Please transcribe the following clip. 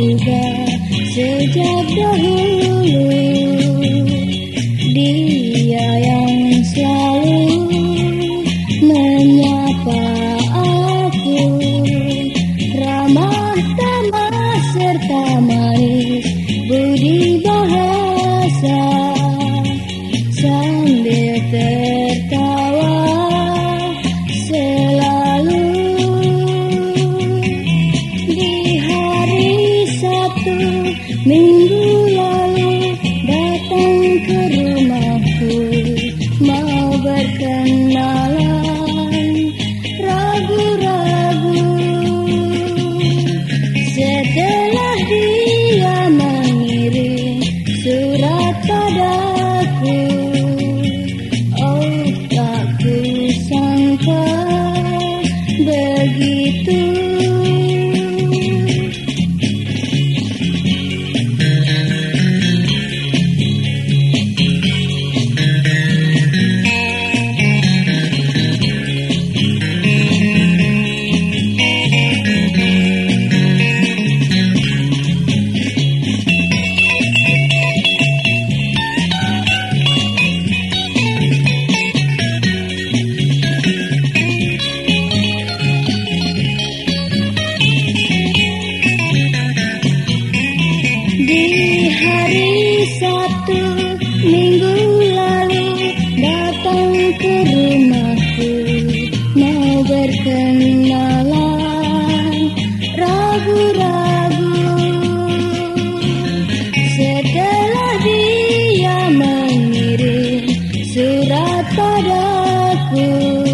sudah sejak dahulu dia yang selalu menyapa aku. Ramah tamah serta manis budi bahasa Minggu lalu datang ke rumahku Mau berkenalan Minggu lalu datang ke rumahku Mau berkenalan. Ragu-ragu Setelah dia mengirim surat padaku.